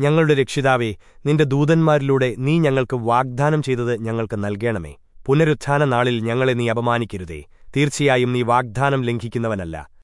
ഞങ്ങളുടെ രക്ഷിതാവേ നിന്റെ ദൂതന്മാരിലൂടെ നീ ഞങ്ങൾക്ക് വാഗ്ദാനം ചെയ്തത് ഞങ്ങൾക്ക് നൽകേണമേ. പുനരുത്ഥാന നാളിൽ ഞങ്ങളെ നീ അപമാനിക്കരുതേ. തീർച്ചയായും നീ വാഗ്ദാനം ലംഘിക്കുന്നവനല്ല.